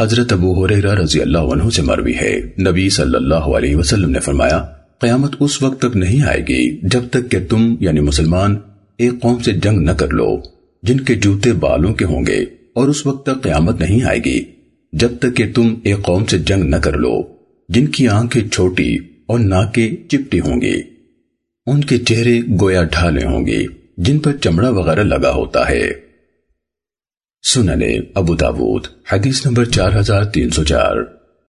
حضرت ابو حریرہ رضی اللہ عنہ سے مروی ہے۔ نبی صلی اللہ علیہ وسلم نے فرمایا، قیامت اس وقت تک نہیں آئے گی جب تک کہ تم یعنی مسلمان، ایک قوم سے جنگ نہ کر لو، جن کے جوتے بالوں کے ہوں گے، اور اس وقت تک قیامت نہیں آئے گی جب تک کہ تم ایک قوم سے جنگ نہ کر لو۔ جن کی آنکھیں چھوٹی اور ناکیں چپٹی ہوں گی، ان کے چہرے گویا ڈھالے ہوں گے، جن پر چمڑا وغیرہ لگا ہوتا ہے۔ سننے ابو داود حدیث نمبر چار ہزار تین سو چار۔